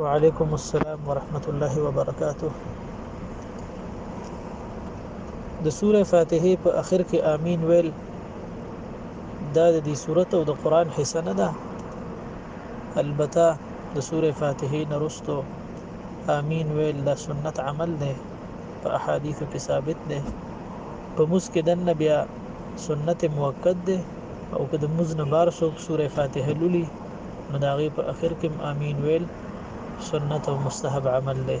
وعلیکم السلام ورحمت الله وبرکاته د سوره فاتحه په اخر کې امين ویل دا د دې سوره او د قران حصہ نه ده البته د سوره فاتحه نرستو امين ویل د سنت عمل ده په احادیثو کې ثابت ده په موس کې د نبي سنت موقت ده او که د موز نه بار څوک سوره فاتحه لولي نو د هغې په اخر کې هم امین ویل سنت او مستحب عمل دی.